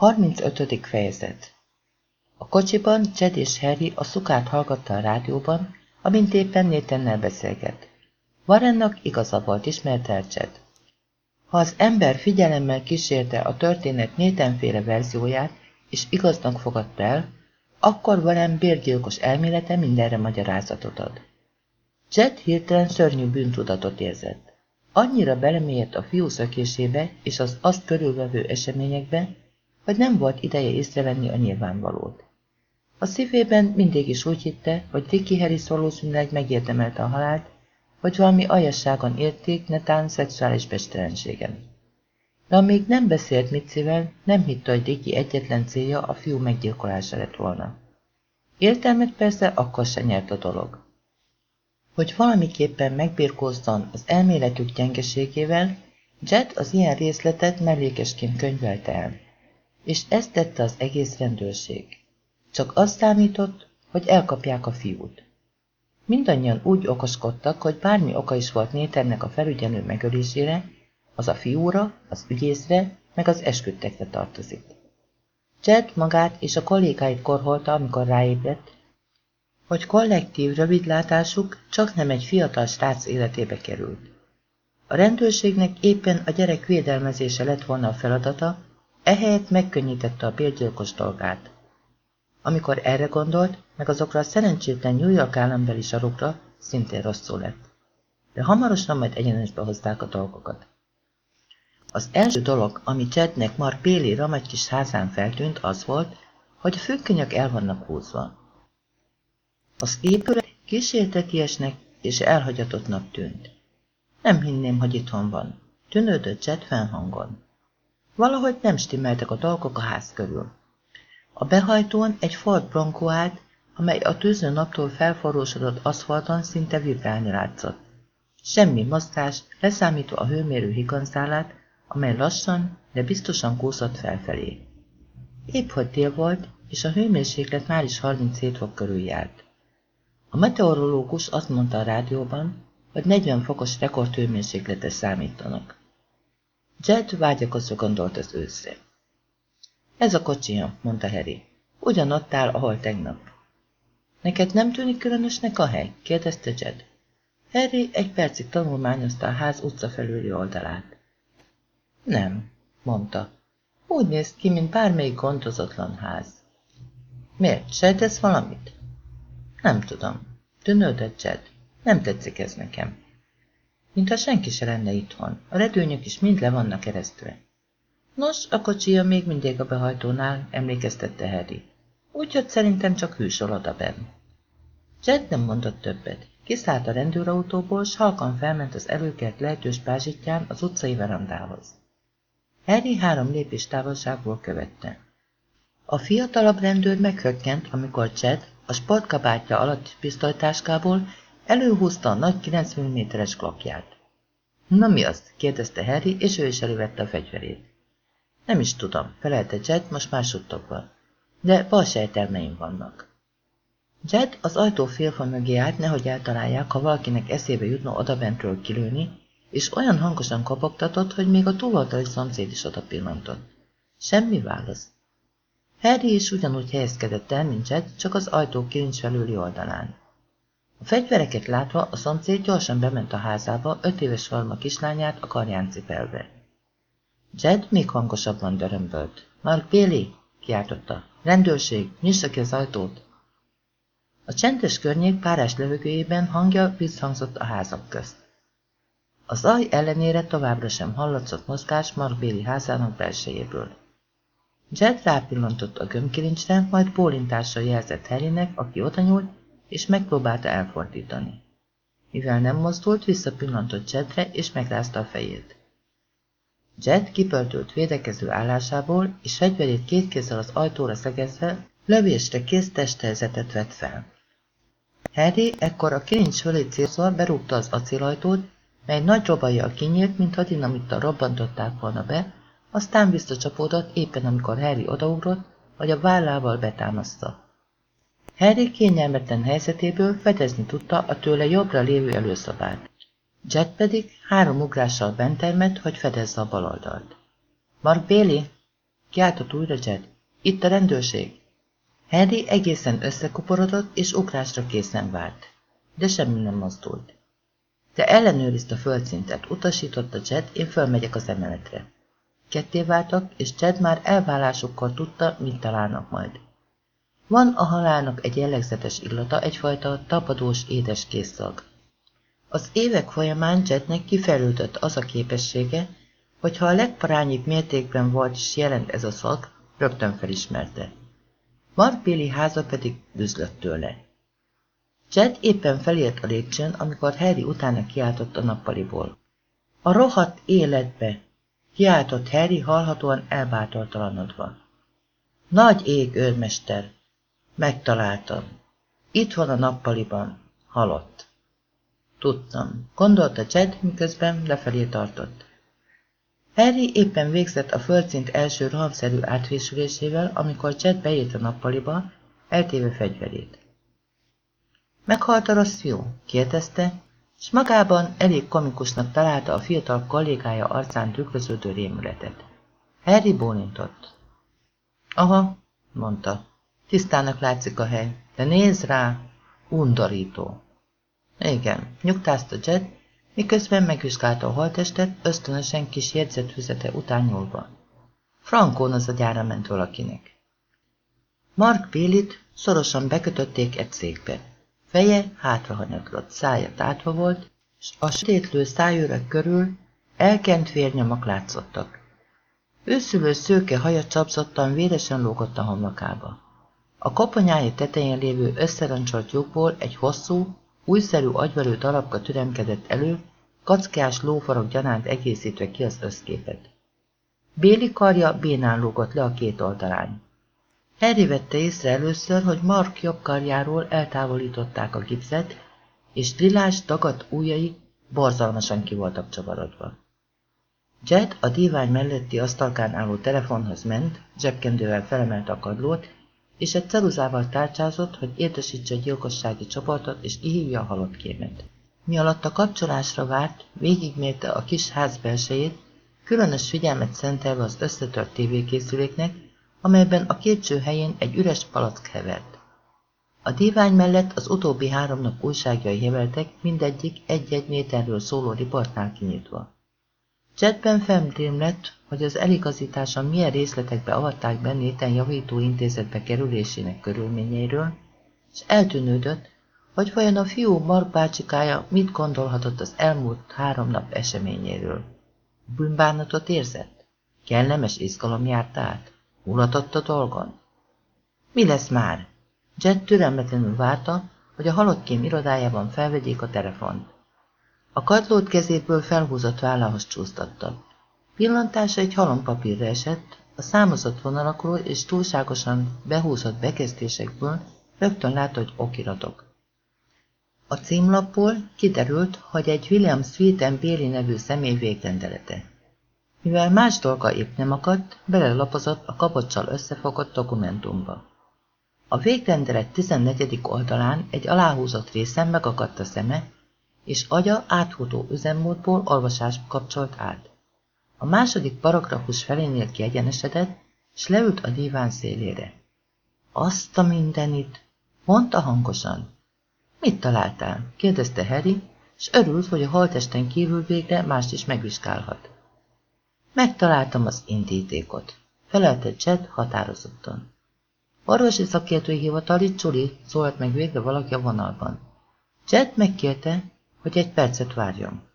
35. fejezet A kocsiban Jed és Harry a szukát hallgatta a rádióban, amint éppen Nathannel beszélget. Warrennak igaza volt, ismerte el. Ha az ember figyelemmel kísérte a történet Nathanféle verzióját, és igaznak fogadta el, akkor Warren bérgyilkos elmélete mindenre magyarázatot ad. Jed hirtelen szörnyű bűntudatot érzett. Annyira belemélyedt a fiú szökésébe és az azt körülvevő eseményekbe, hogy nem volt ideje észrevenni a nyilvánvalót. A szívében mindig is úgy hitte, hogy Vicky Harris valószínűleg megérdemelte a halált, vagy valami aljasságon érték, netán szexuális bestelenségen. De amíg nem beszélt Mitzivel, nem hitte, hogy Dicky egyetlen célja a fiú meggyilkolása lett volna. Értelmet persze akkor se nyert a dolog. Hogy valamiképpen megbirkózzon az elméletük gyengeségével, Jet az ilyen részletet mellékesként könyvelte el és ezt tette az egész rendőrség. Csak azt számított, hogy elkapják a fiút. Mindannyian úgy okoskodtak, hogy bármi oka is volt Néternek a felügyelő megölésére, az a fiúra, az ügyészre, meg az esküdtekre tartozik. Jed magát és a kollégáit korholta, amikor ráébredt, hogy kollektív rövidlátásuk csak nem egy fiatal srác életébe került. A rendőrségnek éppen a gyerek védelmezése lett volna a feladata, Ehelyett megkönnyítette a bérgyilkos dolgát. Amikor erre gondolt, meg azokra a szerencsétlen New York állambeli sarokra, szintén rosszul lett. De hamarosan majd egyenesbe hozták a dolgokat. Az első dolog, ami Chadnek Mark Bailey ramagy kis házán feltűnt, az volt, hogy a főkönyök el vannak húzva. Az épület kísértekiesnek és elhagyatottnak tűnt. Nem hinném, hogy itthon van. Tűnődött Chad fennhangon. Valahogy nem stimmeltek a dolgok a ház körül. A behajtón egy Ford Bronco állt, amely a tűző naptól felforrósodott aszfalton szinte vibrálni látszott. Semmi mozgás, leszámítva a hőmérő higanzálát, amely lassan, de biztosan kúszott felfelé. Épp hogy tél volt, és a hőmérséklet már is 37 fok körül járt. A meteorológus azt mondta a rádióban, hogy 40 fokos rekordhőmérsékletre számítanak. Jed vágyakozva gondolt az őszre. Ez a kocsija, mondta Harry. Ugyanott áll, ahol tegnap. Neked nem tűnik különösnek a hely? kérdezte Jed. Harry egy percig tanulmányozta a ház utca felüli oldalát. Nem, mondta. Úgy néz ki, mint bármelyik gondozatlan ház. Miért? Sejtesz valamit? Nem tudom. Tűnődött Jed. Nem tetszik ez nekem mintha senki se lenne itthon. A redőnyök is mind le vannak keresztül. Nos, a kocsija még mindig a behajtónál, emlékeztette Harry. Úgyhogy szerintem csak hűsol oda benn. Jed nem mondott többet. Kiszállt a rendőrautóból, s halkan felment az előkert lehetős pázsitján az utcai verandához. Harry három lépés távolságból követte. A fiatalabb rendőr meghökkent, amikor Chad a sportkabátja alatt pisztolytáskából Előhúzta a nagy 9 mm-es klokját. Na mi az? kérdezte Harry, és ő is elővette a fegyverét. Nem is tudom, felelte Jed, most suttogva. De bal sejtelmeim vannak. Jed az ajtó félfa mögé állt, nehogy eltalálják, ha valakinek eszébe jutna odabentről kilőni, és olyan hangosan kopogtatott, hogy még a túloldali szomszéd is oda pillantott. Semmi válasz. Harry is ugyanúgy helyezkedett el, mint Jed, csak az ajtó kilincs felüli oldalán. A fegyvereket látva a szomszéd gyorsan bement a házába, öt éves Valma kislányát a karján cipelve. Jed még hangosabban dörömbölt. Mark Bailey! kiáltotta. Rendőrség, nyissa ki az ajtót! A csendes környék párás levegőjében hangja visszhangzott a házak közt. Az zaj ellenére továbbra sem hallatszott mozgás Mark Bailey házának belsejéből. Jed rápillantott a gömbkilincsre, majd bólintással jelzett Harrynek, aki oda nyúlt, és megpróbálta elfordítani. Mivel nem mozdult, visszapillantott Jedre, és megrázta a fejét. Jed kipöltült védekező állásából, és fegyverét két kézzel az ajtóra szegezve, lövésre kész testhelyzetet vett fel. Harry ekkor a kilincs fölé célzva berúgta az acélajtót, mely nagy robajjal kinyílt, mintha dinamittal robbantották volna be, aztán visszacsapódott éppen amikor Harry odaugrott, vagy a vállával betámaszta. Harry kényelmetlen helyzetéből fedezni tudta a tőle jobbra lévő előszobát. Jet pedig három ugrással bent termett, hogy fedezze a baloldalt. Mark Bailey? Kiáltott újra Jed. Itt a rendőrség. Harry egészen összekuporodott, és ugrásra készen várt. De semmi nem mozdult. Te ellenőrizd a földszintet, utasította Jed, én fölmegyek az emeletre. Ketté váltak, és Jed már elválásukkal tudta, mit találnak majd. Van a halálnak egy jellegzetes illata, egyfajta tapadós édes készszag. Az évek folyamán Jednek kifejlődött az a képessége, hogy ha a legparányibb mértékben volt is jelent ez a szag, rögtön felismerte. Mark Billy háza pedig düzlött tőle. Jed éppen felért a lépcsőn, amikor Harry utána kiáltott a nappaliból. A rohadt életbe! Kiáltott Harry hallhatóan elbátortalanodva. Nagy ég, őrmester! Megtaláltam. Itt van a nappaliban. Halott. Tudtam, gondolta Jed, miközben lefelé tartott. Harry éppen végzett a földszint első rohamszerű átvésülésével, amikor Jed beért a nappaliba, eltéve fegyverét. Meghalt a rossz fiú? kérdezte, és magában elég komikusnak találta a fiatal kollégája arcán tükröződő rémületet. Harry bólintott. Aha, mondta. Tisztának látszik a hely, de nézd rá, undorító. Igen, nyugtázta Jed, miközben megvizsgálta a holtestet, ösztönösen kis jegyzetfüzete után nyúlva. Frankón az a gyára ment valakinek. Mark Bélit szorosan bekötötték egy székbe. Feje hátrahanyatlott, szája tátva volt, és a sötétlő szájőrök körül elkent vérnyomak látszottak. Őszülő szőke haja csapzottan véresen lógott a homlokába. A koponyája tetején lévő összerancsolt lyukból egy hosszú, újszerű agyvelő darabka türemkedett elő, kackás lófarok gyanánt egészítve ki az összképet. Béli karja bénán lógott le a két oldalán. Harry vette észre először, hogy Mark jobb karjáról eltávolították a gipszet, és lilás dagadt ujjai borzalmasan ki csavarodva. Jed a dívány melletti asztalkán álló telefonhoz ment, zsebkendővel felemelt a kadlót, és egy ceruzával tárcsázott, hogy értesítse a gyilkossági csoportot, és kihívja a halott kémet. Mi alatt a kapcsolásra várt, végigmérte a kis ház belsejét, különös figyelmet szentelve az összetört tévékészüléknek, amelyben a kétső helyén egy üres palack hevert. A dívány mellett az utóbbi három nap újságjai heveltek, mindegyik egy-egy méterről szóló riportnál kinyitva. Jetben felmérém lett, hogy az eligazításon milyen részletekbe avatták be Néten javító intézetbe kerülésének körülményeiről, és eltűnődött, hogy vajon a fiú Mark bácsikája mit gondolhatott az elmúlt három nap eseményéről. Bűnbánatot érzett? Kellemes izgalom járt át? Mulatott a dolgon? Mi lesz már? Jet türelmetlenül várta, hogy a halottkém irodájában felvegyék a telefont. A kadlót kezéből felhúzott vállához csúsztatta. Pillantása egy halompapírra esett, a számozott vonalakról és túlságosan behúzott bekezdésekből rögtön hogy okiratok. A címlapból kiderült, hogy egy William Sweeten Béli nevű személy végrendelete. Mivel más dolga épp nem akadt, belelapozott a kapocsal összefogott dokumentumba. A végrendelet 14. oldalán egy aláhúzott részen megakadt a szeme, és agya áthútó üzemmódból olvasásba kapcsolt át. A második paragrafus felénél kiegyenesedett, és leült a díván szélére. Azt a mindenit, mondta hangosan. Mit találtál? kérdezte Harry, és örült, hogy a haltesten kívül végre mást is megvizsgálhat. Megtaláltam az indítékot, felelte Chet határozottan. Orvosi szakértői hivatali Csuli szólt meg végre valaki a vonalban. Chet megkérte, hogy egy percet várjon.